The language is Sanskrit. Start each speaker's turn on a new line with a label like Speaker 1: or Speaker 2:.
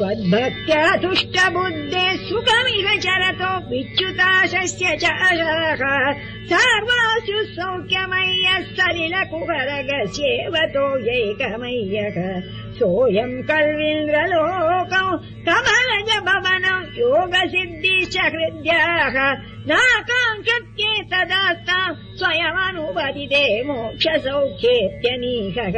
Speaker 1: त्वद्भक्त्या तुष्टबुद्धेः सुखमिव चरतो विच्युताशस्य च अशः सर्वासु सौख्यमय्यः सलिल यैकमय्यः सोऽयम् करविन्द्र कमलज भवनौ योगसिद्धि च हृद्याः नाकाङ्क्येतदास्ताम् स्वयमनुपदिते मोक्षसौख्येत्यनीहः